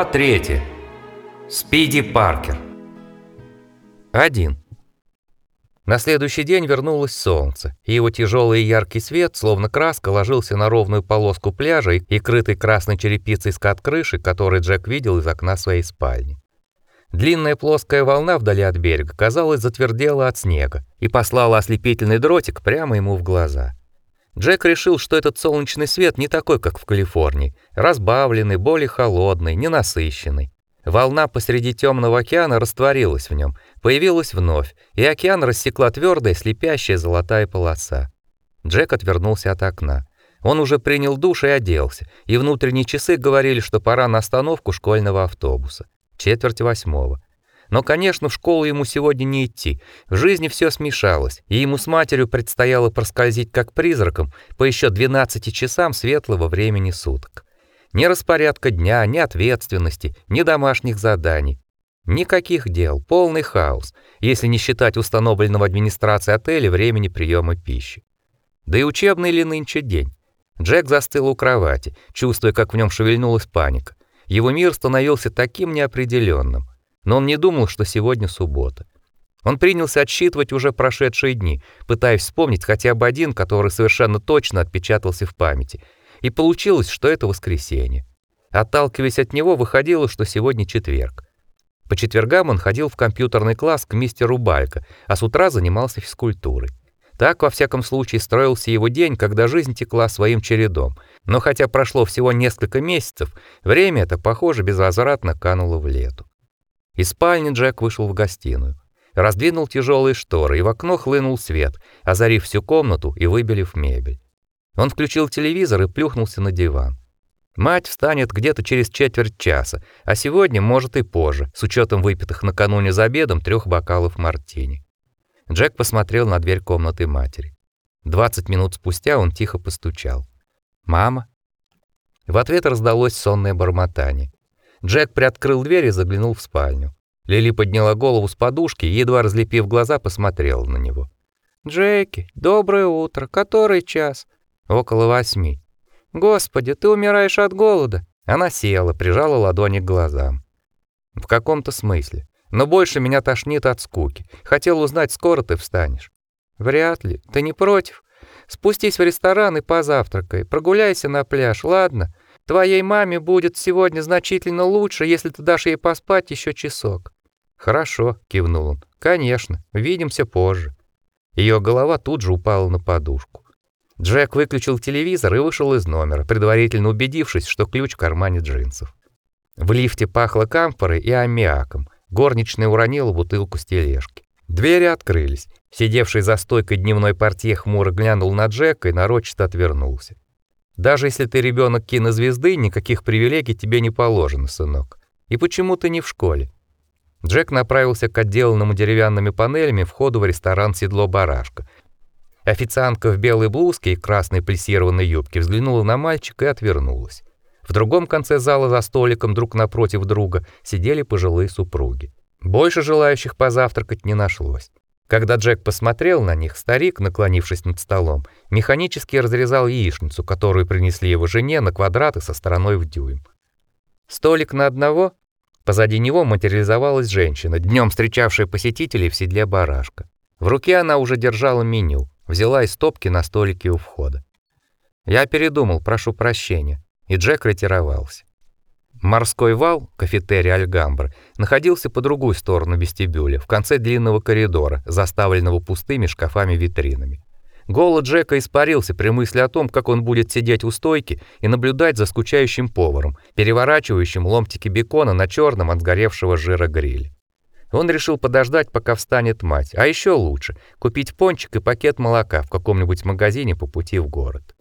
Глава 3. Спиди Паркер. 1. На следующий день вернулось солнце, и его тяжелый и яркий свет, словно краска, ложился на ровную полоску пляжа и крытый красной черепицей скат крыши, который Джек видел из окна своей спальни. Длинная плоская волна вдали от берега, казалось, затвердела от снега и послала ослепительный дротик прямо ему в глаза. Джек решил, что этот солнечный свет не такой, как в Калифорнии, разбавленный, более холодный, ненасыщенный. Волна посреди темного океана растворилась в нем, появилась вновь, и океан рассекла твердая, слепящая золотая полоса. Джек отвернулся от окна. Он уже принял душ и оделся, и внутренние часы говорили, что пора на остановку школьного автобуса. Четверть восьмого. Но, конечно, в школу ему сегодня не идти. В жизни все смешалось, и ему с матерью предстояло проскользить как призраком по еще 12 часам светлого времени суток. Ни распорядка дня, ни ответственности, ни домашних заданий. Никаких дел, полный хаос, если не считать установленного администрацией отеля времени приема пищи. Да и учебный ли нынче день? Джек застыл у кровати, чувствуя, как в нем шевельнулась паника. Его мир становился таким неопределенным но он не думал, что сегодня суббота. Он принялся отсчитывать уже прошедшие дни, пытаясь вспомнить хотя бы один, который совершенно точно отпечатался в памяти. И получилось, что это воскресенье. Отталкиваясь от него, выходило, что сегодня четверг. По четвергам он ходил в компьютерный класс к мистеру Балько, а с утра занимался физкультурой. Так, во всяком случае, строился его день, когда жизнь текла своим чередом. Но хотя прошло всего несколько месяцев, время это, похоже, безвозвратно кануло в лету. Из спальни Джек вышел в гостиную, раздвинул тяжелые шторы, и в окно хлынул свет, озарив всю комнату и выбелив мебель. Он включил телевизор и плюхнулся на диван. Мать встанет где-то через четверть часа, а сегодня, может, и позже, с учетом выпитых накануне за обедом трех бокалов мартини. Джек посмотрел на дверь комнаты матери. 20 минут спустя он тихо постучал. «Мама?» В ответ раздалось сонное бормотание. Джек приоткрыл дверь и заглянул в спальню. Лили подняла голову с подушки и, едва разлепив глаза, посмотрела на него. «Джеки, доброе утро. Который час?» «Около восьми». «Господи, ты умираешь от голода!» Она села, прижала ладони к глазам. «В каком-то смысле. Но больше меня тошнит от скуки. Хотел узнать, скоро ты встанешь». «Вряд ли. Ты не против? Спустись в ресторан и позавтракай. Прогуляйся на пляж, ладно? Твоей маме будет сегодня значительно лучше, если ты дашь ей поспать еще часок. Хорошо, кивнул он. Конечно, увидимся позже. Ее голова тут же упала на подушку. Джек выключил телевизор и вышел из номера, предварительно убедившись, что ключ в кармане джинсов. В лифте пахло камфорой и аммиаком. Горничная уронила бутылку с тележки. Двери открылись. Сидевший за стойкой дневной портье хмуро глянул на Джека и нарочито отвернулся. Даже если ты ребенок кинозвезды, никаких привилегий тебе не положено, сынок. И почему ты не в школе? Джек направился к отделанному деревянными панелями входу в ресторан Седло Барашка. Официантка в белой блузке и красной плессированной юбке взглянула на мальчика и отвернулась. В другом конце зала за столиком друг напротив друга сидели пожилые супруги. Больше желающих позавтракать не нашлось. Когда Джек посмотрел на них, старик, наклонившись над столом, механически разрезал яичницу, которую принесли его жене на квадраты со стороной в дюйм. Столик на одного, позади него материализовалась женщина, днем встречавшая посетителей в седле барашка. В руке она уже держала меню, взяла из стопки на столике у входа. Я передумал, прошу прощения, и Джек ретировался. Морской вал, кафетерий Альгамбр, находился по другую сторону вестибюля, в конце длинного коридора, заставленного пустыми шкафами-витринами. Голод Джека испарился при мысли о том, как он будет сидеть у стойки и наблюдать за скучающим поваром, переворачивающим ломтики бекона на черном от сгоревшего жира гриле. Он решил подождать, пока встанет мать, а еще лучше купить пончик и пакет молока в каком-нибудь магазине по пути в город.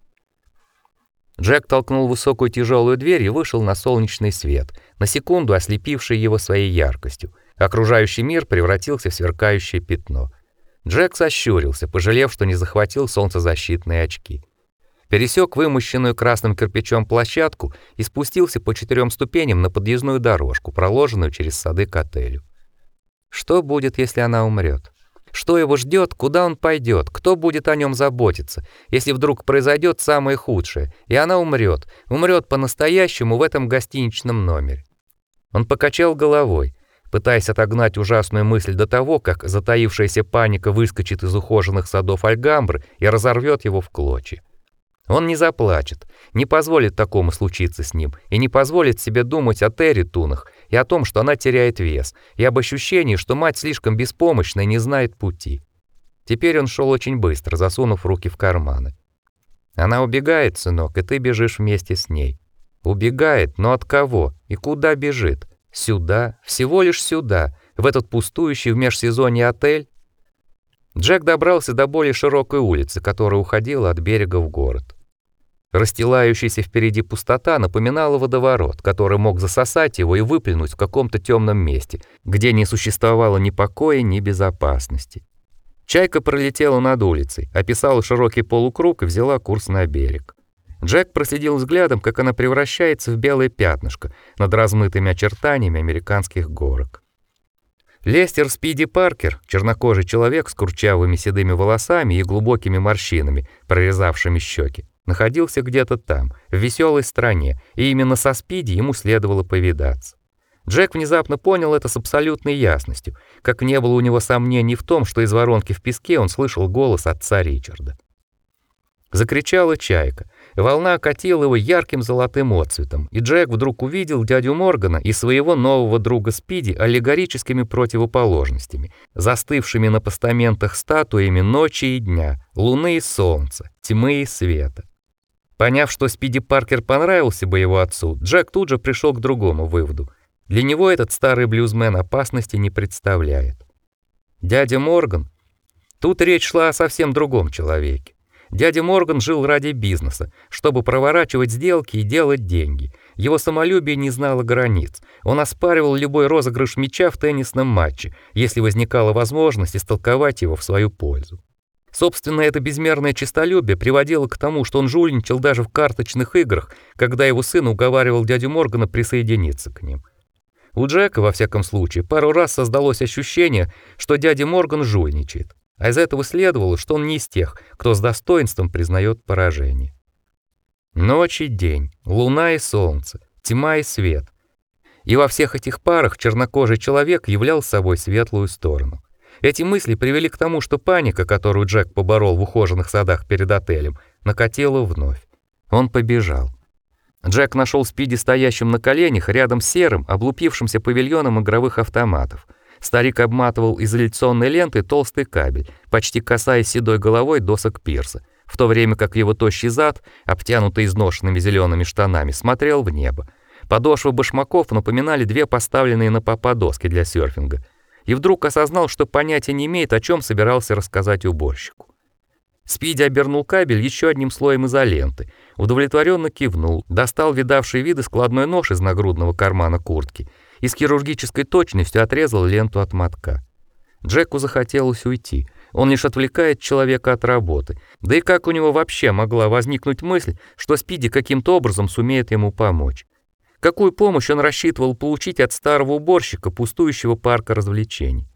Джек толкнул высокую тяжелую дверь и вышел на солнечный свет, на секунду ослепивший его своей яркостью. Окружающий мир превратился в сверкающее пятно. Джек сощурился, пожалев, что не захватил солнцезащитные очки. Пересек вымощенную красным кирпичом площадку и спустился по четырем ступеням на подъездную дорожку, проложенную через сады к отелю. Что будет, если она умрет? Что его ждет, куда он пойдет, кто будет о нем заботиться, если вдруг произойдет самое худшее, и она умрет, умрет по-настоящему в этом гостиничном номере. Он покачал головой, пытаясь отогнать ужасную мысль до того, как затаившаяся паника выскочит из ухоженных садов Альгамбры и разорвет его в клочья. Он не заплачет, не позволит такому случиться с ним и не позволит себе думать о Терри Тунах и о том, что она теряет вес, и об ощущении, что мать слишком беспомощна и не знает пути. Теперь он шел очень быстро, засунув руки в карманы. Она убегает, сынок, и ты бежишь вместе с ней. Убегает, но от кого и куда бежит? Сюда, всего лишь сюда, в этот пустующий в межсезонье отель. Джек добрался до более широкой улицы, которая уходила от берега в город. Расстилающаяся впереди пустота напоминала водоворот, который мог засосать его и выплюнуть в каком-то темном месте, где не существовало ни покоя, ни безопасности. Чайка пролетела над улицей, описала широкий полукруг и взяла курс на берег. Джек проследил взглядом, как она превращается в белое пятнышко над размытыми очертаниями американских горок. Лестер Спиди Паркер, чернокожий человек с курчавыми седыми волосами и глубокими морщинами, прорезавшими щеки, находился где-то там, в веселой стране, и именно со Спиди ему следовало повидаться. Джек внезапно понял это с абсолютной ясностью, как не было у него сомнений в том, что из воронки в песке он слышал голос отца Ричарда. Закричала чайка. Волна окатила его ярким золотым отцветом, и Джек вдруг увидел дядю Моргана и своего нового друга Спиди аллегорическими противоположностями, застывшими на постаментах статуями ночи и дня, луны и солнца, тьмы и света. Поняв, что Спиди Паркер понравился бы его отцу, Джек тут же пришел к другому выводу. Для него этот старый блюзмен опасности не представляет. Дядя Морган, тут речь шла о совсем другом человеке. Дядя Морган жил ради бизнеса, чтобы проворачивать сделки и делать деньги. Его самолюбие не знало границ. Он оспаривал любой розыгрыш мяча в теннисном матче, если возникала возможность истолковать его в свою пользу. Собственно, это безмерное честолюбие приводило к тому, что он жульничал даже в карточных играх, когда его сын уговаривал дядю Моргана присоединиться к ним. У Джека, во всяком случае, пару раз создалось ощущение, что дядя Морган жульничает. А из этого следовало, что он не из тех, кто с достоинством признает поражение. Ночь и день, луна и солнце, тьма и свет. И во всех этих парах чернокожий человек являл собой светлую сторону. Эти мысли привели к тому, что паника, которую Джек поборол в ухоженных садах перед отелем, накатила вновь. Он побежал. Джек нашел Спиди стоящим на коленях рядом с серым, облупившимся павильоном игровых автоматов — Старик обматывал изоляционной лентой толстый кабель, почти касаясь седой головой досок пирса, в то время как его тощий зад, обтянутый изношенными зелеными штанами, смотрел в небо. Подошвы башмаков напоминали две поставленные на попа доски для серфинга. И вдруг осознал, что понятия не имеет, о чем собирался рассказать уборщику. Спиди обернул кабель еще одним слоем изоленты, удовлетворенно кивнул, достал видавший виды складной нож из нагрудного кармана куртки и с хирургической точностью отрезал ленту от мотка. Джеку захотелось уйти. Он лишь отвлекает человека от работы. Да и как у него вообще могла возникнуть мысль, что Спиди каким-то образом сумеет ему помочь? Какую помощь он рассчитывал получить от старого уборщика пустующего парка развлечений?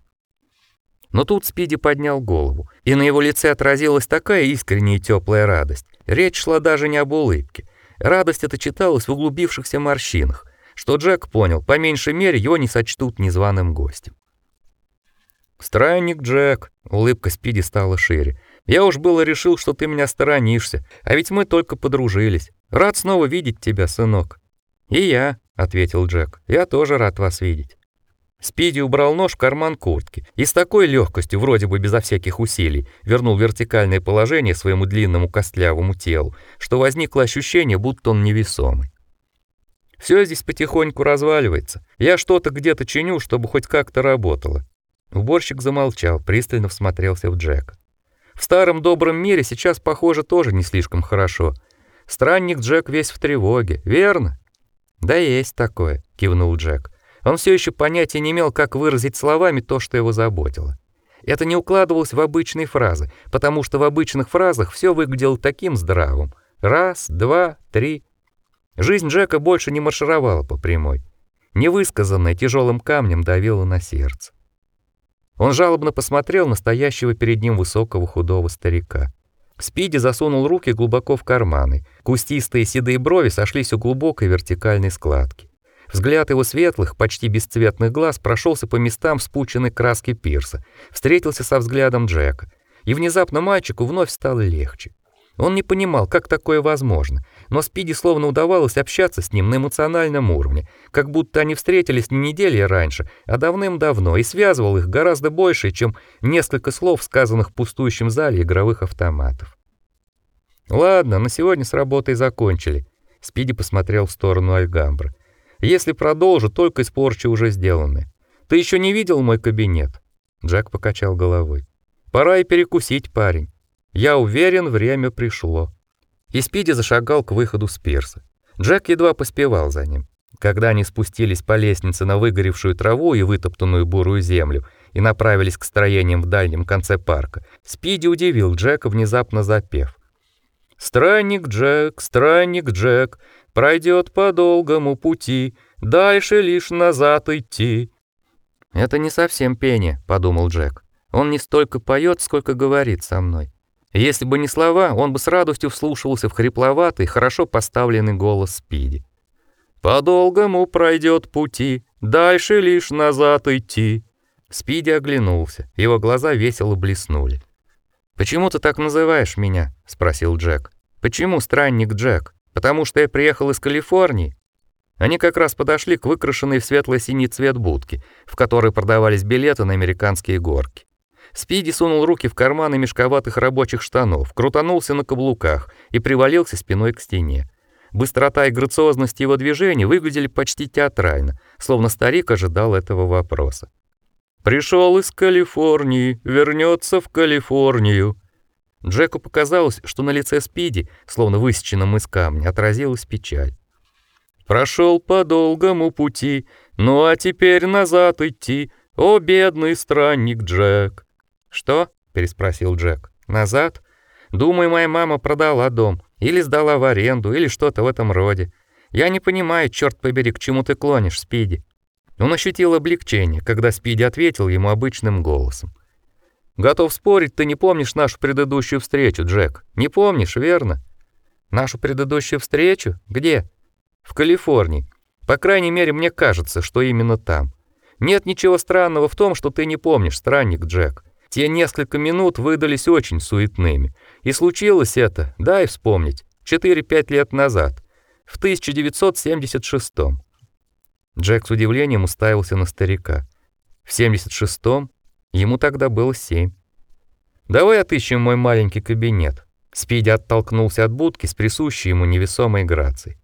Но тут Спиди поднял голову, и на его лице отразилась такая искренняя и теплая радость. Речь шла даже не об улыбке. Радость эта читалась в углубившихся морщинах, что Джек понял, по меньшей мере его не сочтут незваным гостем. «Странник Джек», — улыбка Спиди стала шире. «Я уж было решил, что ты меня сторонишься, а ведь мы только подружились. Рад снова видеть тебя, сынок». «И я», — ответил Джек, — «я тоже рад вас видеть». Спиди убрал нож в карман куртки и с такой легкостью, вроде бы безо всяких усилий, вернул вертикальное положение своему длинному костлявому телу, что возникло ощущение, будто он невесомый. Все здесь потихоньку разваливается. Я что-то где-то чиню, чтобы хоть как-то работало. Уборщик замолчал, пристально всмотрелся в Джека. В старом добром мире сейчас, похоже, тоже не слишком хорошо. Странник Джек весь в тревоге, верно? Да есть такое, кивнул Джек. Он все еще понятия не имел, как выразить словами то, что его заботило. Это не укладывалось в обычные фразы, потому что в обычных фразах все выглядело таким здравым. Раз, два, три, Жизнь Джека больше не маршировала по прямой. Невысказанное тяжелым камнем давило на сердце. Он жалобно посмотрел на стоящего перед ним высокого худого старика. Спиди засунул руки глубоко в карманы. Кустистые седые брови сошлись у глубокой вертикальной складки. Взгляд его светлых, почти бесцветных глаз прошелся по местам спученной краски пирса, встретился со взглядом Джека, и внезапно мальчику вновь стало легче. Он не понимал, как такое возможно, но Спиди словно удавалось общаться с ним на эмоциональном уровне, как будто они встретились не недели раньше, а давным-давно, и связывал их гораздо больше, чем несколько слов, сказанных в пустующем зале игровых автоматов. Ладно, на сегодня с работой закончили. Спиди посмотрел в сторону Альгамбра. Если продолжу, только испорчу уже сделанное. Ты еще не видел мой кабинет? Джек покачал головой. Пора и перекусить, парень. Я уверен, время пришло. И Спиди зашагал к выходу с пирса. Джек едва поспевал за ним. Когда они спустились по лестнице на выгоревшую траву и вытоптанную бурую землю и направились к строениям в дальнем конце парка, Спиди удивил Джека, внезапно запев. «Странник Джек, странник Джек, пройдет по долгому пути, дальше лишь назад идти». «Это не совсем пение», — подумал Джек. «Он не столько поет, сколько говорит со мной». Если бы не слова, он бы с радостью вслушивался в хрипловатый, хорошо поставленный голос Спиди. «По долгому пройдет пути, дальше лишь назад идти». Спиди оглянулся, его глаза весело блеснули. «Почему ты так называешь меня?» — спросил Джек. «Почему странник Джек? Потому что я приехал из Калифорнии?» Они как раз подошли к выкрашенной в светло-синий цвет будке, в которой продавались билеты на американские горки. Спиди сунул руки в карманы мешковатых рабочих штанов, крутанулся на каблуках и привалился спиной к стене. Быстрота и грациозность его движений выглядели почти театрально, словно старик ожидал этого вопроса. Пришел из Калифорнии, вернется в Калифорнию. Джеку показалось, что на лице Спиди, словно высеченном из камня, отразилась печаль. Прошел по долгому пути, ну а теперь назад идти, о бедный странник Джек. «Что?» — переспросил Джек. «Назад? Думаю, моя мама продала дом. Или сдала в аренду, или что-то в этом роде. Я не понимаю, черт побери, к чему ты клонишь, Спиди». Он ощутил облегчение, когда Спиди ответил ему обычным голосом. «Готов спорить, ты не помнишь нашу предыдущую встречу, Джек. Не помнишь, верно?» «Нашу предыдущую встречу? Где?» «В Калифорнии. По крайней мере, мне кажется, что именно там. Нет ничего странного в том, что ты не помнишь, странник Джек. Те несколько минут выдались очень суетными. И случилось это, дай вспомнить, 4-5 лет назад, в 1976 -м. Джек с удивлением уставился на старика. В 76-м ему тогда было 7. Давай отыщем мой маленький кабинет. Спиди оттолкнулся от будки с присущей ему невесомой грацией.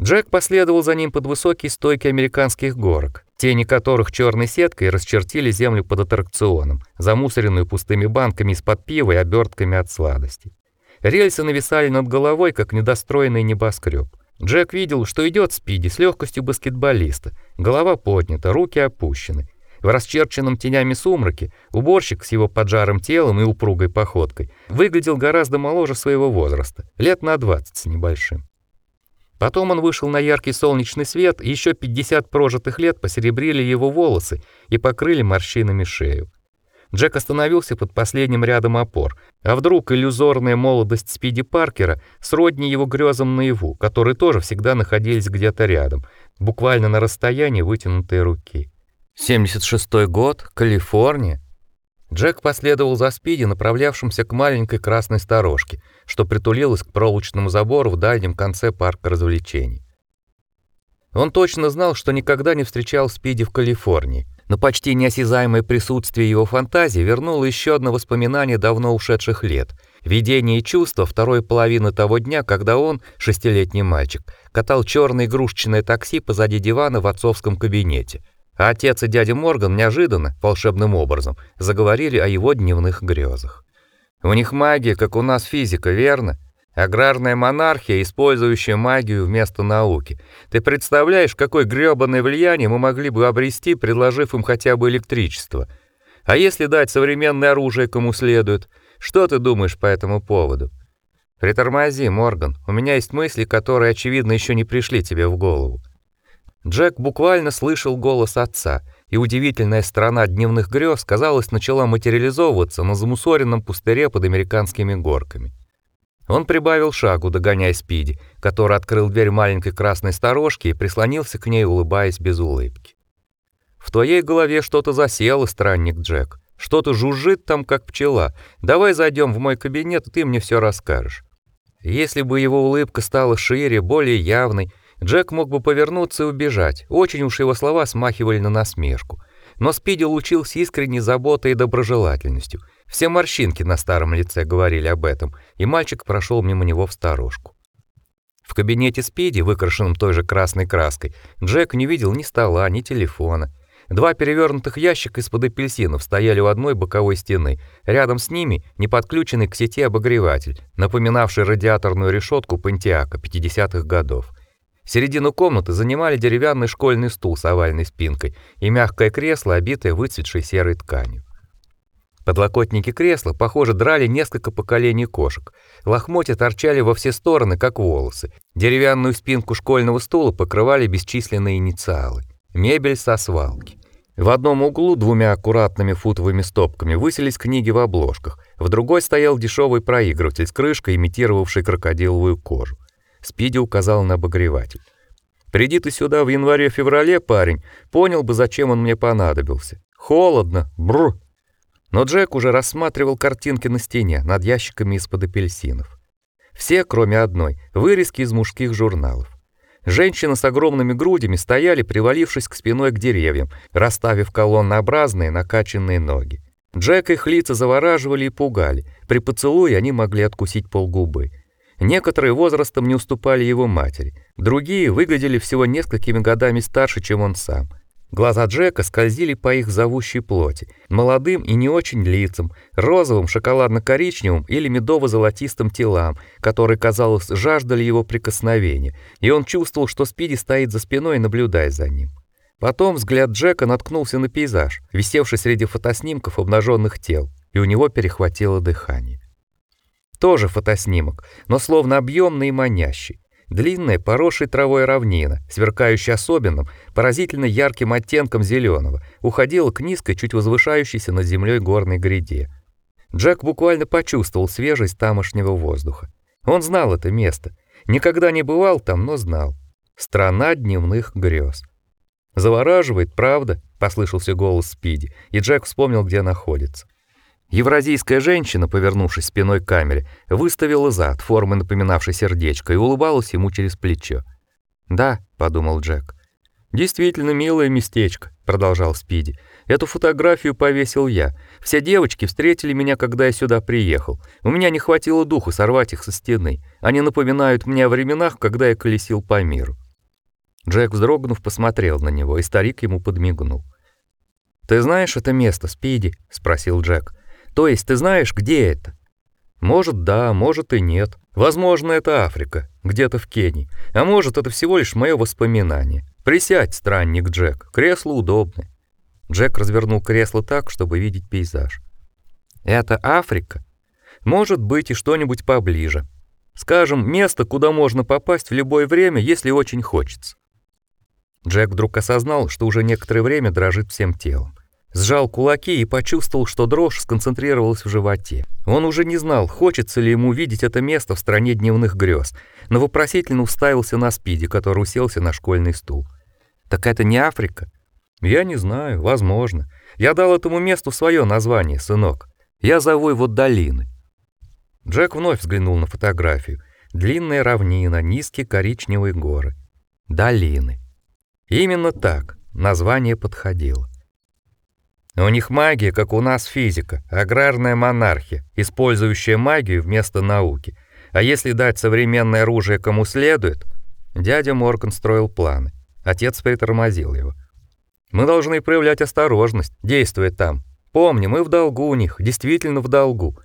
Джек последовал за ним под высокие стойки американских горок, тени которых черной сеткой расчертили землю под аттракционом, замусоренную пустыми банками из-под пива и обертками от сладостей. Рельсы нависали над головой, как недостроенный небоскреб. Джек видел, что идет Спиди с легкостью баскетболиста, голова поднята, руки опущены. В расчерченном тенями сумраке уборщик с его поджарым телом и упругой походкой выглядел гораздо моложе своего возраста, лет на 20 с небольшим. Потом он вышел на яркий солнечный свет, и еще 50 прожитых лет посеребрили его волосы и покрыли морщинами шею. Джек остановился под последним рядом опор. А вдруг иллюзорная молодость Спиди Паркера сродни его грезам наяву, которые тоже всегда находились где-то рядом, буквально на расстоянии вытянутой руки. 76 год, Калифорния. Джек последовал за Спиди, направлявшимся к маленькой красной сторожке, что притулилась к проволочному забору в дальнем конце парка развлечений. Он точно знал, что никогда не встречал Спиди в Калифорнии, но почти неосязаемое присутствие его фантазии вернуло еще одно воспоминание давно ушедших лет. Видение и чувство второй половины того дня, когда он, шестилетний мальчик, катал черное игрушечное такси позади дивана в отцовском кабинете – а отец и дядя Морган неожиданно, волшебным образом, заговорили о его дневных грезах. У них магия, как у нас физика, верно? Аграрная монархия, использующая магию вместо науки. Ты представляешь, какое грёбаное влияние мы могли бы обрести, предложив им хотя бы электричество? А если дать современное оружие кому следует? Что ты думаешь по этому поводу? Притормози, Морган. У меня есть мысли, которые очевидно еще не пришли тебе в голову. Джек буквально слышал голос отца, и удивительная страна дневных грез, казалось, начала материализовываться на замусоренном пустыре под американскими горками. Он прибавил шагу, догоняя Спиди, который открыл дверь маленькой красной сторожки и прислонился к ней, улыбаясь без улыбки. В твоей голове что-то засело, странник Джек. Что-то жужжит там, как пчела. Давай зайдем в мой кабинет, и ты мне все расскажешь. Если бы его улыбка стала шире, более явной, Джек мог бы повернуться и убежать. Очень уж его слова смахивали на насмешку. Но Спиди лучился искренней заботой и доброжелательностью. Все морщинки на старом лице говорили об этом, и мальчик прошел мимо него в сторожку. В кабинете Спиди, выкрашенном той же красной краской, Джек не видел ни стола, ни телефона. Два перевернутых ящика из-под апельсинов стояли у одной боковой стены. Рядом с ними неподключенный к сети обогреватель, напоминавший радиаторную решетку Пантиака 50-х годов. Середину комнаты занимали деревянный школьный стул с овальной спинкой и мягкое кресло, обитое выцветшей серой тканью. Подлокотники кресла, похоже, драли несколько поколений кошек. Лохмотья торчали во все стороны, как волосы. Деревянную спинку школьного стула покрывали бесчисленные инициалы. Мебель со свалки. В одном углу двумя аккуратными футовыми стопками высились книги в обложках, в другой стоял дешевый проигрыватель с крышкой, имитировавший крокодиловую кожу. Спиди указал на обогреватель. «Приди ты сюда в январе-феврале, парень, понял бы, зачем он мне понадобился. Холодно, бр. Но Джек уже рассматривал картинки на стене над ящиками из-под апельсинов. Все, кроме одной, вырезки из мужских журналов. Женщины с огромными грудями стояли, привалившись к спиной к деревьям, расставив колоннообразные накачанные ноги. Джек их лица завораживали и пугали. При поцелуе они могли откусить полгубы. Некоторые возрастом не уступали его матери, другие выглядели всего несколькими годами старше, чем он сам. Глаза Джека скользили по их зовущей плоти, молодым и не очень лицам, розовым, шоколадно-коричневым или медово-золотистым телам, которые, казалось, жаждали его прикосновения, и он чувствовал, что Спиди стоит за спиной, наблюдая за ним. Потом взгляд Джека наткнулся на пейзаж, висевший среди фотоснимков обнаженных тел, и у него перехватило дыхание. Тоже фотоснимок, но словно объемный и манящий. Длинная, поросшая травой равнина, сверкающая особенным, поразительно ярким оттенком зеленого, уходила к низкой, чуть возвышающейся над землей горной гряде. Джек буквально почувствовал свежесть тамошнего воздуха. Он знал это место. Никогда не бывал там, но знал. Страна дневных грез. Завораживает, правда? послышался голос Спиди, и Джек вспомнил, где находится. Евразийская женщина, повернувшись спиной к камере, выставила зад, формы напоминавшей сердечко, и улыбалась ему через плечо. "Да", подумал Джек. "Действительно милое местечко", продолжал Спиди. "Эту фотографию повесил я. Все девочки встретили меня, когда я сюда приехал. У меня не хватило духу сорвать их со стены. Они напоминают мне о временах, когда я колесил по миру". Джек, вздрогнув, посмотрел на него, и старик ему подмигнул. "Ты знаешь это место, Спиди?" спросил Джек. То есть ты знаешь, где это? Может, да, может и нет. Возможно, это Африка, где-то в Кении. А может, это всего лишь мое воспоминание. Присядь, странник Джек, кресло удобное. Джек развернул кресло так, чтобы видеть пейзаж. Это Африка? Может быть, и что-нибудь поближе. Скажем, место, куда можно попасть в любое время, если очень хочется. Джек вдруг осознал, что уже некоторое время дрожит всем телом сжал кулаки и почувствовал, что дрожь сконцентрировалась в животе. Он уже не знал, хочется ли ему видеть это место в стране дневных грез, но вопросительно уставился на Спиди, который уселся на школьный стул. Так это не Африка? Я не знаю, возможно. Я дал этому месту свое название, сынок. Я зову его долины. Джек вновь взглянул на фотографию. Длинная равнина, низкие коричневые горы. Долины. Именно так название подходило. У них магия, как у нас физика, аграрная монархия, использующая магию вместо науки. А если дать современное оружие кому следует, дядя Морган строил планы. Отец притормозил его. Мы должны проявлять осторожность, действуя там. Помни, мы в долгу у них, действительно в долгу.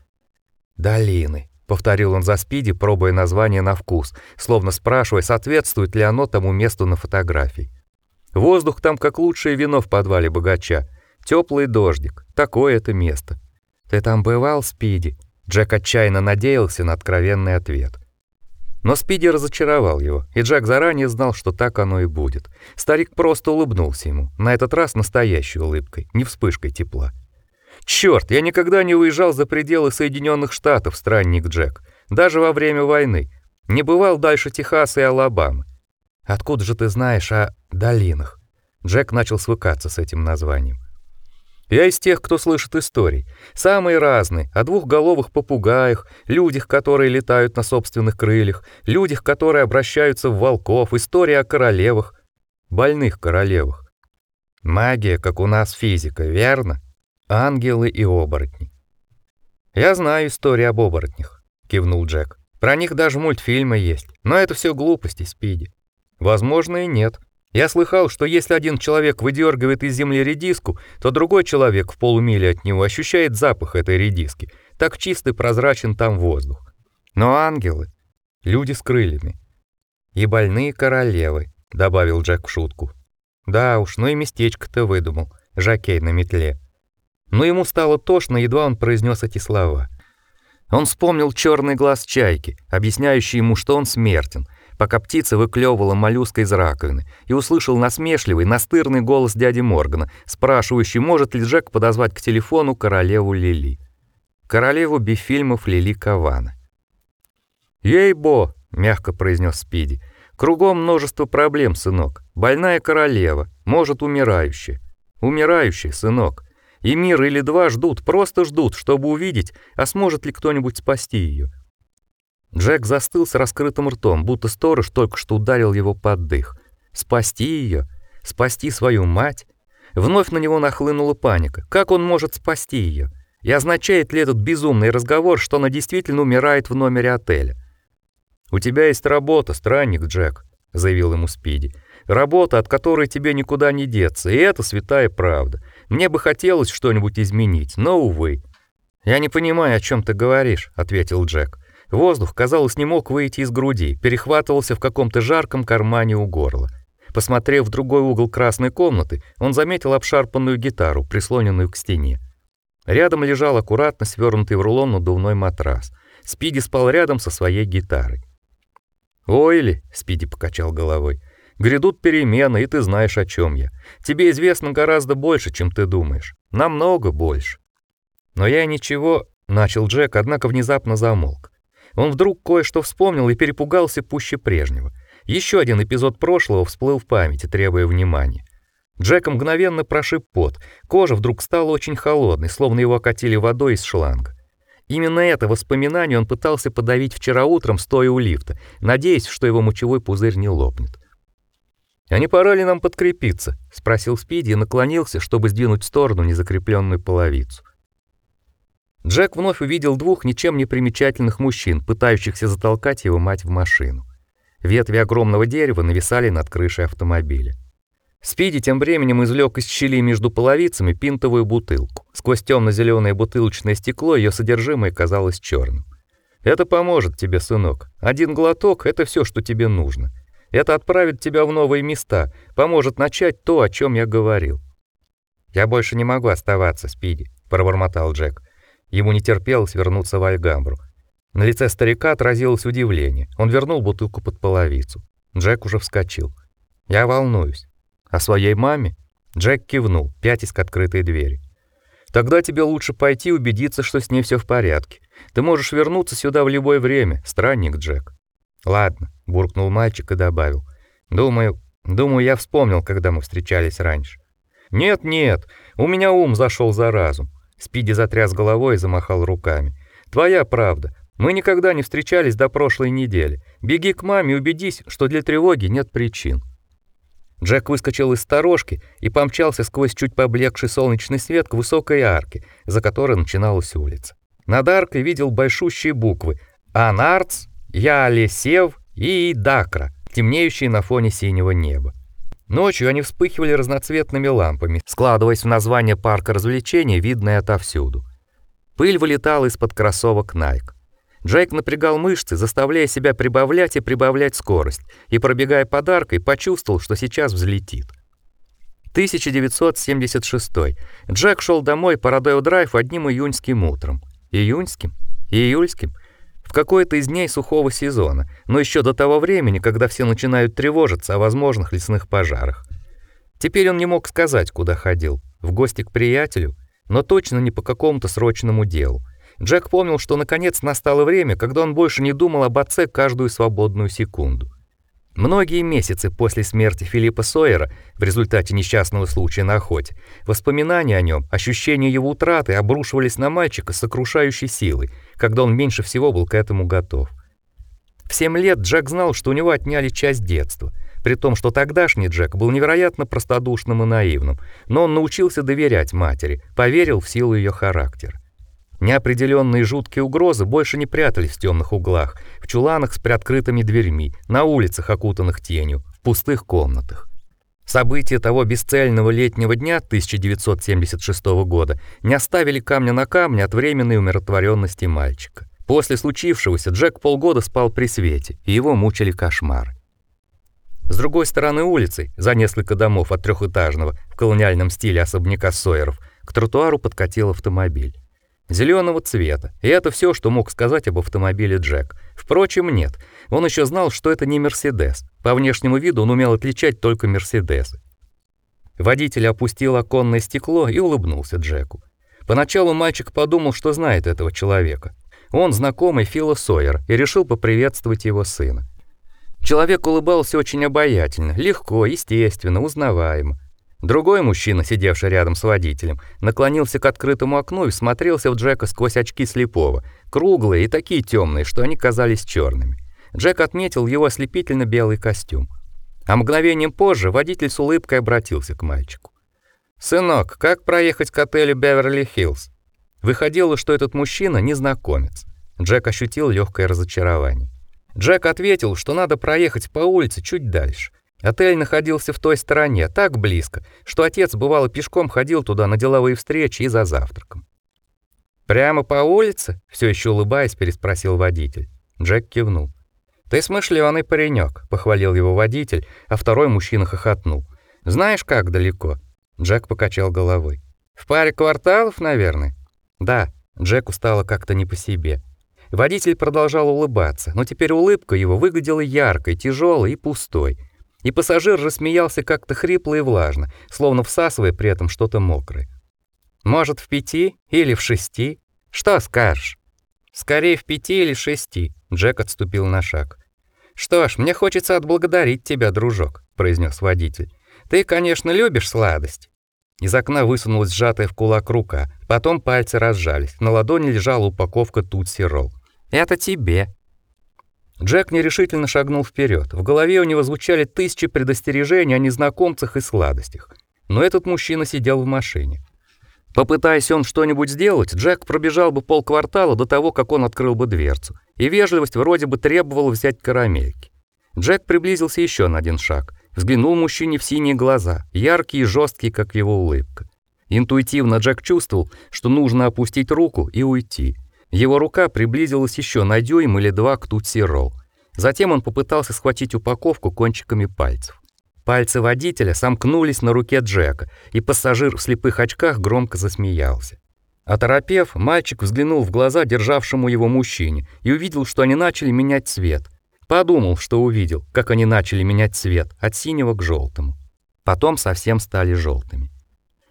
Долины, повторил он за спиди, пробуя название на вкус, словно спрашивая, соответствует ли оно тому месту на фотографии. Воздух там как лучшее вино в подвале богача. Теплый дождик. Такое это место. Ты там бывал, Спиди? Джек отчаянно надеялся на откровенный ответ. Но Спиди разочаровал его, и Джек заранее знал, что так оно и будет. Старик просто улыбнулся ему, на этот раз настоящей улыбкой, не вспышкой тепла. Черт, я никогда не уезжал за пределы Соединенных Штатов, странник Джек. даже во время войны. Не бывал дальше Техаса и Алабамы. Откуда же ты знаешь о долинах? Джек начал свыкаться с этим названием. Я из тех, кто слышит истории. Самые разные. О двухголовых попугаях, людях, которые летают на собственных крыльях, людях, которые обращаются в волков, история о королевах, больных королевах. Магия, как у нас физика, верно? Ангелы и оборотни. Я знаю истории об оборотнях, кивнул Джек. Про них даже мультфильмы есть. Но это все глупости, Спиди. Возможно, и нет. Я слыхал, что если один человек выдергивает из земли редиску, то другой человек в полумиле от него ощущает запах этой редиски. Так чистый прозрачен там воздух. Но ангелы — люди с крыльями. И больные королевы, добавил Джек в шутку. Да уж, ну и местечко-то выдумал, Жакей на метле. Но ему стало тошно, едва он произнес эти слова. Он вспомнил черный глаз чайки, объясняющий ему, что он смертен, пока птица выклевывала моллюска из раковины, и услышал насмешливый, настырный голос дяди Моргана, спрашивающий, может ли Джек подозвать к телефону королеву Лили. Королеву бифильмов Лили Кавана. «Ей-бо!» — мягко произнес Спиди. «Кругом множество проблем, сынок. Больная королева, может, умирающая. Умирающая, сынок. И мир или два ждут, просто ждут, чтобы увидеть, а сможет ли кто-нибудь спасти ее. Джек застыл с раскрытым ртом, будто сторож только что ударил его под дых. Спасти ее, спасти свою мать. Вновь на него нахлынула паника. Как он может спасти ее? И означает ли этот безумный разговор, что она действительно умирает в номере отеля? У тебя есть работа, странник Джек, заявил ему Спиди. Работа, от которой тебе никуда не деться, и это святая правда. Мне бы хотелось что-нибудь изменить, но увы. Я не понимаю, о чем ты говоришь, ответил Джек. Воздух, казалось, не мог выйти из груди, перехватывался в каком-то жарком кармане у горла. Посмотрев в другой угол красной комнаты, он заметил обшарпанную гитару, прислоненную к стене. Рядом лежал аккуратно свернутый в рулон надувной матрас. Спиди спал рядом со своей гитарой. «Ойли», — Спиди покачал головой, — «грядут перемены, и ты знаешь, о чем я. Тебе известно гораздо больше, чем ты думаешь. Намного больше». «Но я ничего», — начал Джек, однако внезапно замолк. Он вдруг кое-что вспомнил и перепугался пуще прежнего. Еще один эпизод прошлого всплыл в памяти, требуя внимания. Джека мгновенно прошиб пот. Кожа вдруг стала очень холодной, словно его окатили водой из шланга. Именно это воспоминание он пытался подавить вчера утром, стоя у лифта, надеясь, что его мочевой пузырь не лопнет. «А не пора ли нам подкрепиться?» — спросил Спиди и наклонился, чтобы сдвинуть в сторону незакрепленную половицу. Джек вновь увидел двух ничем не примечательных мужчин, пытающихся затолкать его мать в машину. Ветви огромного дерева нависали над крышей автомобиля. Спиди тем временем извлек из щели между половицами пинтовую бутылку. Сквозь темно зеленое бутылочное стекло ее содержимое казалось черным. Это поможет тебе, сынок. Один глоток это все, что тебе нужно. Это отправит тебя в новые места, поможет начать то, о чем я говорил. Я больше не могу оставаться, Спиди, пробормотал Джек. Ему не терпелось вернуться в Альгамбру. На лице старика отразилось удивление. Он вернул бутылку под половицу. Джек уже вскочил. Я волнуюсь. О своей маме? Джек кивнул, пятясь к открытой двери. Тогда тебе лучше пойти убедиться, что с ней все в порядке. Ты можешь вернуться сюда в любое время, странник Джек. Ладно, буркнул мальчик и добавил: "Думаю, думаю, я вспомнил, когда мы встречались раньше". Нет, нет, у меня ум зашел за разум. Спиди затряс головой и замахал руками. Твоя правда. Мы никогда не встречались до прошлой недели. Беги к маме убедись, что для тревоги нет причин. Джек выскочил из сторожки и помчался сквозь чуть поблекший солнечный свет к высокой арке, за которой начиналась улица. Над аркой видел большущие буквы «Анарц», «Ялесев» и «Дакра», темнеющие на фоне синего неба. Ночью они вспыхивали разноцветными лампами, складываясь в название парка развлечений, видное отовсюду. Пыль вылетала из-под кроссовок Nike. Джейк напрягал мышцы, заставляя себя прибавлять и прибавлять скорость, и пробегая подаркой, почувствовал, что сейчас взлетит. 1976. Джек шел домой по Родео-драйв одним июньским утром. Июньским? Июльским? В какой-то из дней сухого сезона, но еще до того времени, когда все начинают тревожиться о возможных лесных пожарах. Теперь он не мог сказать, куда ходил: в гости к приятелю, но точно не по какому-то срочному делу. Джек помнил, что наконец настало время, когда он больше не думал об отце каждую свободную секунду. Многие месяцы после смерти Филиппа Сойера в результате несчастного случая на охоте, воспоминания о нем, ощущение его утраты обрушивались на мальчика с сокрушающей силой, когда он меньше всего был к этому готов. В 7 лет Джек знал, что у него отняли часть детства, при том, что тогдашний Джек был невероятно простодушным и наивным, но он научился доверять матери, поверил в силу ее характера. Неопределенные жуткие угрозы больше не прятались в темных углах, в чуланах с приоткрытыми дверьми, на улицах, окутанных тенью, в пустых комнатах. События того бесцельного летнего дня 1976 года не оставили камня на камне от временной умиротворенности мальчика. После случившегося Джек полгода спал при свете, и его мучили кошмары. С другой стороны улицы, за несколько домов от трехэтажного в колониальном стиле особняка Сойеров, к тротуару подкатил автомобиль зеленого цвета. И это все, что мог сказать об автомобиле Джек. Впрочем, нет. Он еще знал, что это не Мерседес. По внешнему виду он умел отличать только Мерседесы. Водитель опустил оконное стекло и улыбнулся Джеку. Поначалу мальчик подумал, что знает этого человека. Он знакомый Фила Сойер и решил поприветствовать его сына. Человек улыбался очень обаятельно, легко, естественно, узнаваемо. Другой мужчина, сидевший рядом с водителем, наклонился к открытому окну и смотрелся в Джека сквозь очки слепого, круглые и такие темные, что они казались черными. Джек отметил его ослепительно белый костюм. А мгновением позже водитель с улыбкой обратился к мальчику. «Сынок, как проехать к отелю Беверли-Хиллз?» Выходило, что этот мужчина незнакомец. Джек ощутил легкое разочарование. Джек ответил, что надо проехать по улице чуть дальше. Отель находился в той стороне, так близко, что отец бывало пешком ходил туда на деловые встречи и за завтраком. Прямо по улице? все еще улыбаясь, переспросил водитель. Джек кивнул. Ты смышленый паренек, похвалил его водитель, а второй мужчина хохотнул. Знаешь, как далеко? Джек покачал головой. В паре кварталов, наверное. Да, Джеку стало как-то не по себе. Водитель продолжал улыбаться, но теперь улыбка его выглядела яркой, тяжелой и пустой. И пассажир рассмеялся как-то хрипло и влажно, словно всасывая при этом что-то мокрое. Может, в пяти или в шести? Что скажешь? Скорее в пяти или шести. Джек отступил на шаг. Что ж, мне хочется отблагодарить тебя, дружок, произнес водитель. Ты, конечно, любишь сладость. Из окна высунулась сжатая в кулак рука, потом пальцы разжались. На ладони лежала упаковка Тутси Ролл. Это тебе. Джек нерешительно шагнул вперед. В голове у него звучали тысячи предостережений о незнакомцах и сладостях. Но этот мужчина сидел в машине. Попытаясь он что-нибудь сделать, Джек пробежал бы полквартала до того, как он открыл бы дверцу, и вежливость вроде бы требовала взять карамельки. Джек приблизился еще на один шаг, взглянул мужчине в синие глаза, яркие и жесткие, как его улыбка. Интуитивно Джек чувствовал, что нужно опустить руку и уйти. Его рука приблизилась еще на дюйм или два к тутси-ролл. Затем он попытался схватить упаковку кончиками пальцев. Пальцы водителя сомкнулись на руке Джека, и пассажир в слепых очках громко засмеялся. Оторопев, мальчик взглянул в глаза державшему его мужчине и увидел, что они начали менять цвет. Подумал, что увидел, как они начали менять цвет от синего к желтому. Потом совсем стали желтыми.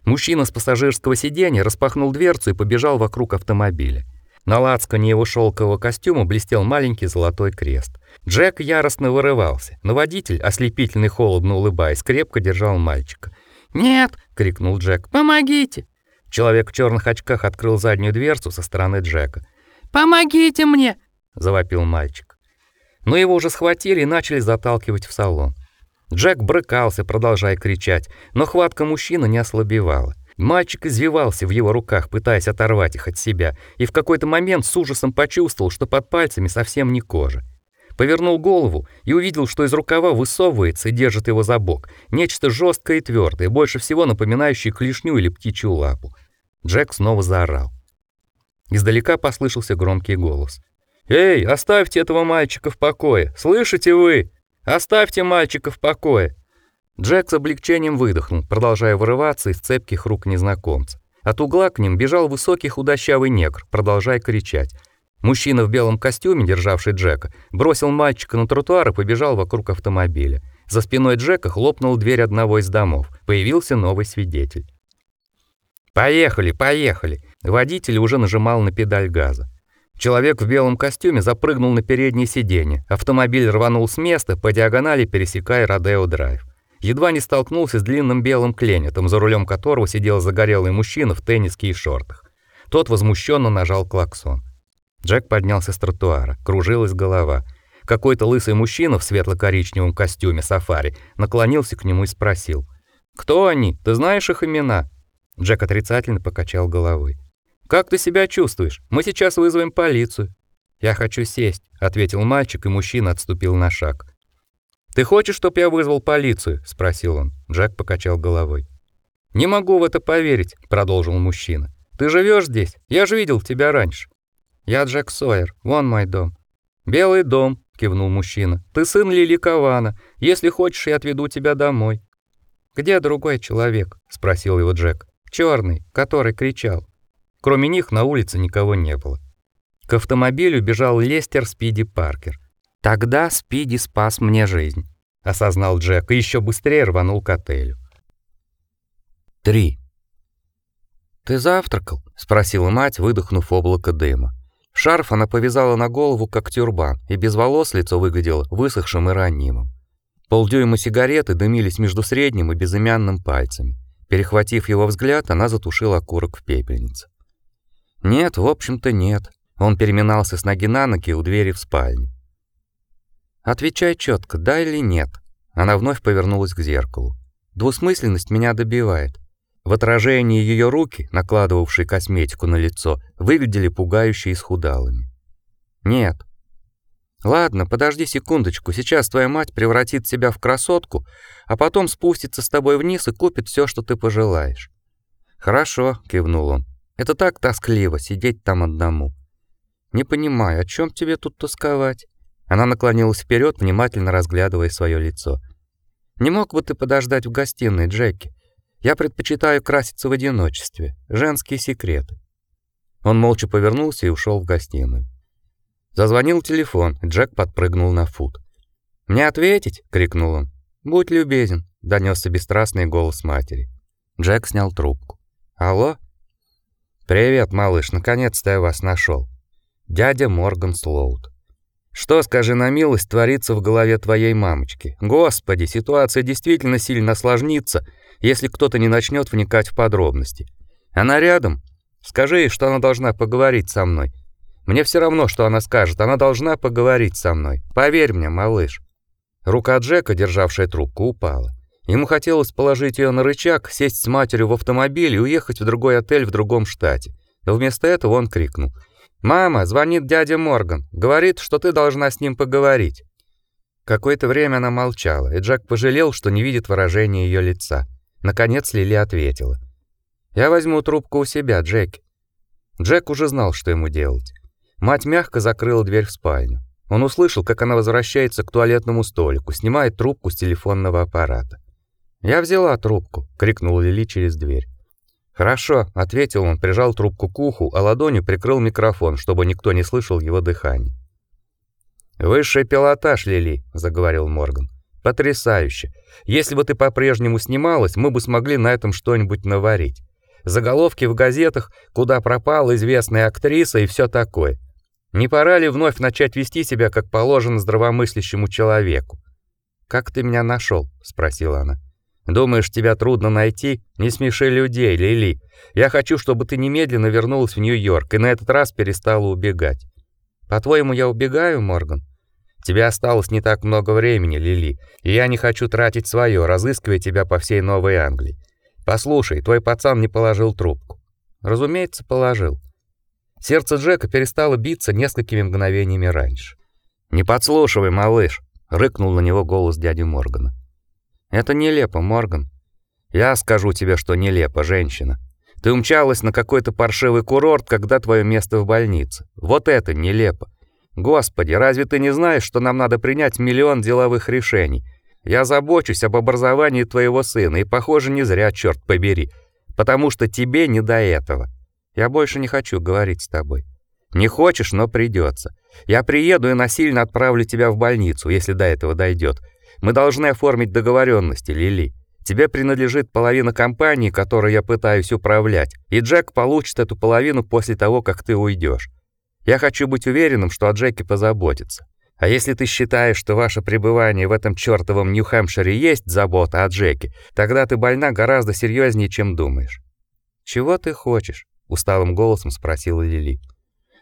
Мужчина с пассажирского сиденья распахнул дверцу и побежал вокруг автомобиля. На лацкане его шелкового костюма блестел маленький золотой крест. Джек яростно вырывался, но водитель, ослепительно холодно улыбаясь, крепко держал мальчика. "Нет!" крикнул Джек. "Помогите!" Человек в черных очках открыл заднюю дверцу со стороны Джека. "Помогите мне!" завопил мальчик. Но его уже схватили и начали заталкивать в салон. Джек брыкался, продолжая кричать, но хватка мужчины не ослабевала. Мальчик извивался в его руках, пытаясь оторвать их от себя, и в какой-то момент с ужасом почувствовал, что под пальцами совсем не кожа. Повернул голову и увидел, что из рукава высовывается и держит его за бок нечто жесткое и твердое, больше всего напоминающее клешню или птичью лапу. Джек снова заорал. Издалека послышался громкий голос. «Эй, оставьте этого мальчика в покое! Слышите вы? Оставьте мальчика в покое!» Джек с облегчением выдохнул, продолжая вырываться из цепких рук незнакомца. От угла к ним бежал высокий худощавый негр, продолжая кричать. Мужчина в белом костюме, державший Джека, бросил мальчика на тротуар и побежал вокруг автомобиля. За спиной Джека хлопнула дверь одного из домов. Появился новый свидетель. «Поехали, поехали!» Водитель уже нажимал на педаль газа. Человек в белом костюме запрыгнул на переднее сиденье. Автомобиль рванул с места, по диагонали пересекая Родео-драйв. Едва не столкнулся с длинным белым кленетом, за рулем которого сидел загорелый мужчина в тенниске и шортах. Тот возмущенно нажал клаксон. Джек поднялся с тротуара, кружилась голова. Какой-то лысый мужчина в светло-коричневом костюме сафари наклонился к нему и спросил: "Кто они? Ты знаешь их имена?" Джек отрицательно покачал головой. Как ты себя чувствуешь? Мы сейчас вызовем полицию. Я хочу сесть, ответил мальчик, и мужчина отступил на шаг. Ты хочешь, чтобы я вызвал полицию? спросил он. Джек покачал головой. Не могу в это поверить, продолжил мужчина. Ты живешь здесь? Я же видел тебя раньше. Я Джек Сойер. Вон мой дом. Белый дом, кивнул мужчина. Ты сын Лили Кавана. Если хочешь, я отведу тебя домой. Где другой человек? спросил его Джек. Черный, который кричал. Кроме них на улице никого не было. К автомобилю бежал Лестер Спиди Паркер. Тогда Спиди спас мне жизнь, осознал Джек и еще быстрее рванул к отелю. 3. Ты завтракал? спросила мать, выдохнув облако дыма. Шарф она повязала на голову как тюрбан, и без волос лицо выглядело высохшим и ранимым. Полдюйма сигареты дымились между средним и безымянным пальцами. Перехватив его взгляд, она затушила окурок в пепельнице. Нет, в общем-то, нет. Он переминался с ноги на ноги у двери в спальню. Отвечай четко, да или нет. Она вновь повернулась к зеркалу. Двусмысленность меня добивает. В отражении ее руки, накладывавшие косметику на лицо, выглядели пугающе исхудалыми. Нет. Ладно, подожди секундочку. Сейчас твоя мать превратит тебя в красотку, а потом спустится с тобой вниз и купит все, что ты пожелаешь. Хорошо, кивнул он. Это так тоскливо сидеть там одному. Не понимаю, о чем тебе тут тосковать? Она наклонилась вперед, внимательно разглядывая свое лицо. Не мог бы ты подождать в гостиной, Джеки? Я предпочитаю краситься в одиночестве. Женские секреты. Он молча повернулся и ушел в гостиную. Зазвонил телефон, Джек подпрыгнул на фут. "Мне ответить?" крикнул он. "Будь любезен", донесся бесстрастный голос матери. Джек снял трубку. "Алло?" Привет, малыш, наконец-то я вас нашел. Дядя Морган Слоут. Что, скажи на милость, творится в голове твоей мамочки? Господи, ситуация действительно сильно осложнится, если кто-то не начнет вникать в подробности. Она рядом? Скажи ей, что она должна поговорить со мной. Мне все равно, что она скажет, она должна поговорить со мной. Поверь мне, малыш. Рука Джека, державшая трубку, упала. Ему хотелось положить ее на рычаг, сесть с матерью в автомобиль и уехать в другой отель в другом штате. Но вместо этого он крикнул: "Мама, звонит дядя Морган, говорит, что ты должна с ним поговорить". Какое-то время она молчала, и Джек пожалел, что не видит выражения ее лица. Наконец Лили ответила: "Я возьму трубку у себя, Джек". Джек уже знал, что ему делать. Мать мягко закрыла дверь в спальню. Он услышал, как она возвращается к туалетному столику, снимает трубку с телефонного аппарата. «Я взяла трубку», — крикнул Лили через дверь. «Хорошо», — ответил он, прижал трубку к уху, а ладонью прикрыл микрофон, чтобы никто не слышал его дыхания. «Высший пилотаж, Лили», — заговорил Морган. «Потрясающе. Если бы ты по-прежнему снималась, мы бы смогли на этом что-нибудь наварить. Заголовки в газетах, куда пропала известная актриса и все такое. Не пора ли вновь начать вести себя, как положено здравомыслящему человеку?» «Как ты меня нашел? спросила она. Думаешь, тебя трудно найти? Не смеши людей, Лили. Я хочу, чтобы ты немедленно вернулась в Нью-Йорк и на этот раз перестала убегать. По-твоему, я убегаю, Морган? Тебе осталось не так много времени, Лили, и я не хочу тратить свое, разыскивая тебя по всей Новой Англии. Послушай, твой пацан не положил трубку. Разумеется, положил. Сердце Джека перестало биться несколькими мгновениями раньше. Не подслушивай, малыш, рыкнул на него голос дяди Моргана. Это нелепо, Морган. Я скажу тебе, что нелепо, женщина. Ты умчалась на какой-то паршивый курорт, когда твое место в больнице. Вот это нелепо. Господи, разве ты не знаешь, что нам надо принять миллион деловых решений? Я забочусь об образовании твоего сына, и, похоже, не зря, черт побери, потому что тебе не до этого. Я больше не хочу говорить с тобой. Не хочешь, но придется. Я приеду и насильно отправлю тебя в больницу, если до этого дойдет. Мы должны оформить договоренности, Лили. Тебе принадлежит половина компании, которой я пытаюсь управлять, и Джек получит эту половину после того, как ты уйдешь. Я хочу быть уверенным, что о Джеке позаботится. А если ты считаешь, что ваше пребывание в этом чёртовом Нью-Хэмпшире есть забота о Джеке, тогда ты больна гораздо серьезнее, чем думаешь. Чего ты хочешь? усталым голосом спросила Лили.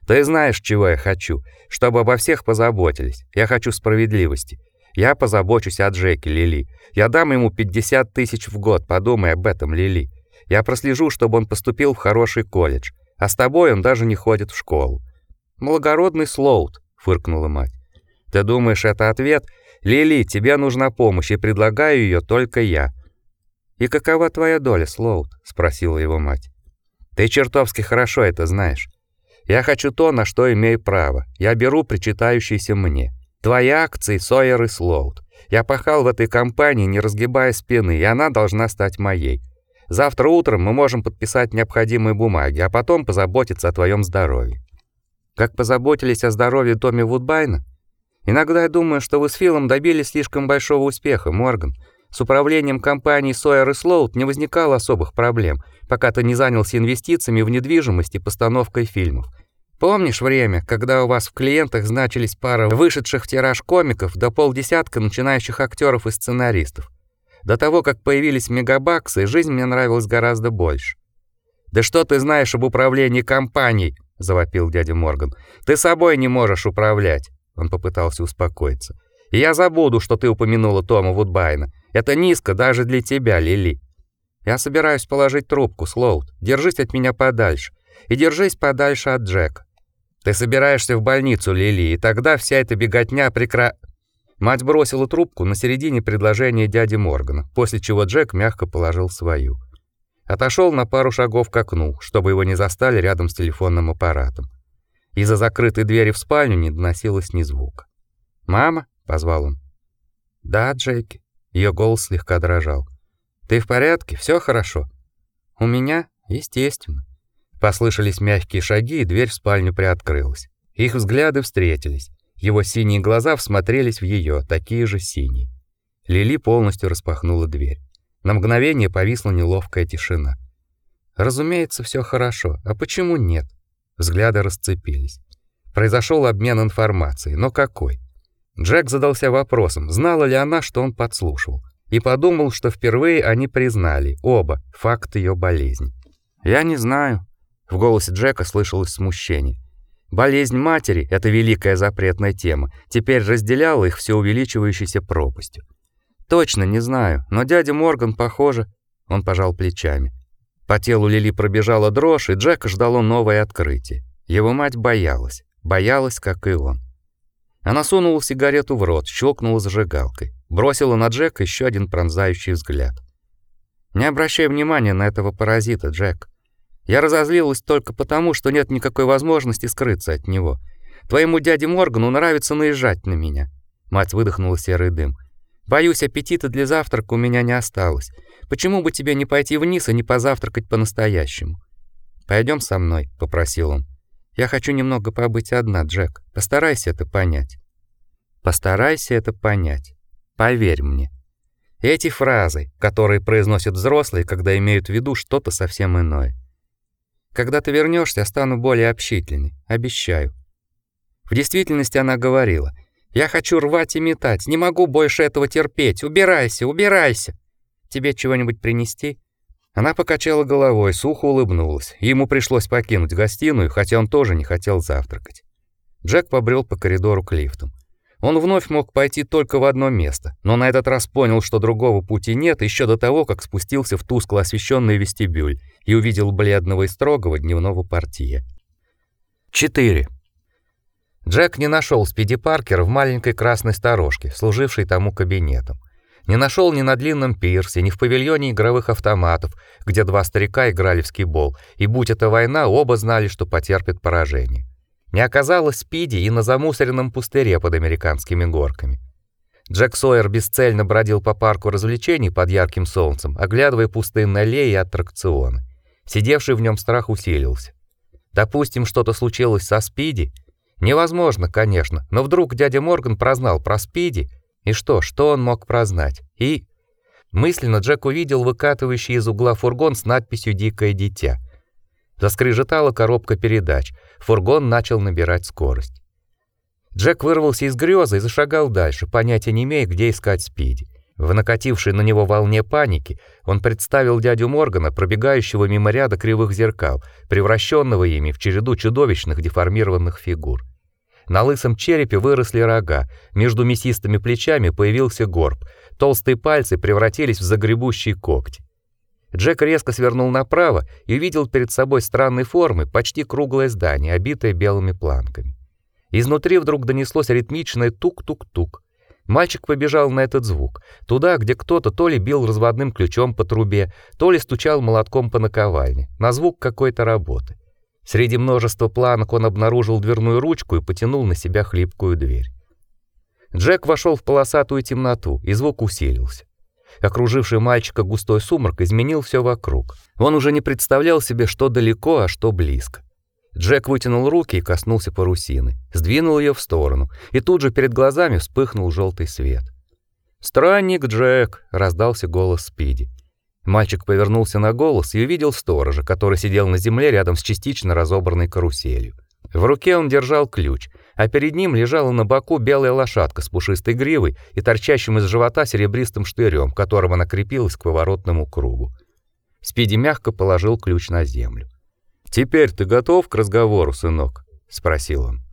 Ты знаешь, чего я хочу, чтобы обо всех позаботились. Я хочу справедливости. Я позабочусь о Джеке, Лили. Я дам ему 50 тысяч в год, подумай об этом, Лили. Я прослежу, чтобы он поступил в хороший колледж. А с тобой он даже не ходит в школу. Благородный Слоут, фыркнула мать. Ты думаешь, это ответ? Лили, тебе нужна помощь, и предлагаю ее только я. И какова твоя доля, Слоут? спросила его мать. Ты чертовски хорошо это знаешь. Я хочу то, на что имею право. Я беру причитающееся мне. Твои акции Сойер и Слоут. Я пахал в этой компании, не разгибая спины, и она должна стать моей. Завтра утром мы можем подписать необходимые бумаги, а потом позаботиться о твоем здоровье. Как позаботились о здоровье Томми Вудбайна? Иногда я думаю, что вы с Филом добились слишком большого успеха, Морган. С управлением компанией Sawyer Слоут не возникало особых проблем, пока ты не занялся инвестициями в недвижимость и постановкой фильмов. Помнишь время, когда у вас в клиентах значились пара вышедших в тираж комиков до полдесятка начинающих актеров и сценаристов? До того, как появились мегабаксы, жизнь мне нравилась гораздо больше. Да что ты знаешь об управлении компанией? завопил дядя Морган. Ты собой не можешь управлять. Он попытался успокоиться. И я забуду, что ты упомянула Тома Вудбайна. Это низко даже для тебя, Лили. Я собираюсь положить трубку, Слоут. Держись от меня подальше. И держись подальше от Джека. Ты собираешься в больницу, Лили, и тогда вся эта беготня прекра... Мать бросила трубку на середине предложения дяди Моргана, после чего Джек мягко положил свою. Отошел на пару шагов к окну, чтобы его не застали рядом с телефонным аппаратом. Из-за закрытой двери в спальню не доносилось ни звука. "Мама", позвал он. "Да, Джеки". Ее голос слегка дрожал. "Ты в порядке? Все хорошо?" "У меня, естественно". Послышались мягкие шаги, и дверь в спальню приоткрылась. Их взгляды встретились. Его синие глаза всмотрелись в ее, такие же синие. Лили полностью распахнула дверь. На мгновение повисла неловкая тишина. Разумеется, все хорошо. А почему нет? Взгляды расцепились. Произошел обмен информацией, но какой? Джек задался вопросом, знала ли она, что он подслушивал, и подумал, что впервые они признали оба факт ее болезни. Я не знаю, в голосе Джека слышалось смущение. Болезнь матери это великая запретная тема, теперь разделяла их все увеличивающейся пропастью. Точно не знаю, но дядя Морган, похоже, он пожал плечами. По телу Лили пробежала дрожь, и Джек ждало новое открытие. Его мать боялась, боялась, как и он. Она сунула сигарету в рот, щелкнула зажигалкой, бросила на Джека еще один пронзающий взгляд. Не обращай внимания на этого паразита, Джек. Я разозлилась только потому, что нет никакой возможности скрыться от него. Твоему дяде Моргану нравится наезжать на меня. Мать выдохнула серый дым. Боюсь, аппетита для завтрака у меня не осталось. Почему бы тебе не пойти вниз и не позавтракать по-настоящему? Пойдем со мной, попросил он. Я хочу немного побыть одна, Джек. Постарайся это понять. Постарайся это понять. Поверь мне. Эти фразы, которые произносят взрослые, когда имеют в виду что-то совсем иное. Когда ты вернешься, стану более общительной, обещаю. В действительности она говорила: "Я хочу рвать и метать, не могу больше этого терпеть. Убирайся, убирайся". Тебе чего-нибудь принести?» Она покачала головой, сухо улыбнулась. Ему пришлось покинуть гостиную, хотя он тоже не хотел завтракать. Джек побрел по коридору к лифтам. Он вновь мог пойти только в одно место, но на этот раз понял, что другого пути нет, еще до того, как спустился в тускло освещенный вестибюль и увидел бледного и строгого дневного портье. 4. Джек не нашел Спиди Паркера в маленькой красной сторожке, служившей тому кабинетом. Не нашел ни на длинном пирсе, ни в павильоне игровых автоматов, где два старика играли в скибол, и будь это война, оба знали, что потерпят поражение. Не оказалось Спиди и на замусоренном пустыре под американскими горками. Джек Сойер бесцельно бродил по парку развлечений под ярким солнцем, оглядывая пустынные аллеи и аттракционы. Сидевший в нем страх усилился. Допустим, что-то случилось со Спиди? Невозможно, конечно, но вдруг дядя Морган прознал про Спиди и что, что он мог прознать? И Мысленно Джек увидел выкатывающий из угла фургон с надписью «Дикое дитя». Заскрежетала коробка передач. Фургон начал набирать скорость. Джек вырвался из грезы и зашагал дальше, понятия не имея, где искать Спиди. В накатившей на него волне паники он представил дядю Моргана, пробегающего мимо ряда кривых зеркал, превращенного ими в череду чудовищных деформированных фигур. На лысом черепе выросли рога, между мясистыми плечами появился горб, толстые пальцы превратились в загребущие когти. Джек резко свернул направо и увидел перед собой странной формы почти круглое здание, обитое белыми планками. Изнутри вдруг донеслось ритмичное тук-тук-тук. Мальчик побежал на этот звук, туда, где кто-то то ли бил разводным ключом по трубе, то ли стучал молотком по наковальне, на звук какой-то работы. Среди множества планок он обнаружил дверную ручку и потянул на себя хлипкую дверь. Джек вошел в полосатую темноту, и звук усилился. Окруживший мальчика густой сумрак изменил все вокруг. Он уже не представлял себе, что далеко, а что близко. Джек вытянул руки и коснулся парусины, сдвинул ее в сторону, и тут же перед глазами вспыхнул желтый свет. "Странник Джек", раздался голос Спиди. Мальчик повернулся на голос и увидел сторожа, который сидел на земле рядом с частично разобранной каруселью. В руке он держал ключ, а перед ним лежала на боку белая лошадка с пушистой гривой и торчащим из живота серебристым штырем, которым она крепилась к поворотному кругу. Спиди мягко положил ключ на землю. "Теперь ты готов к разговору, сынок?" спросил он.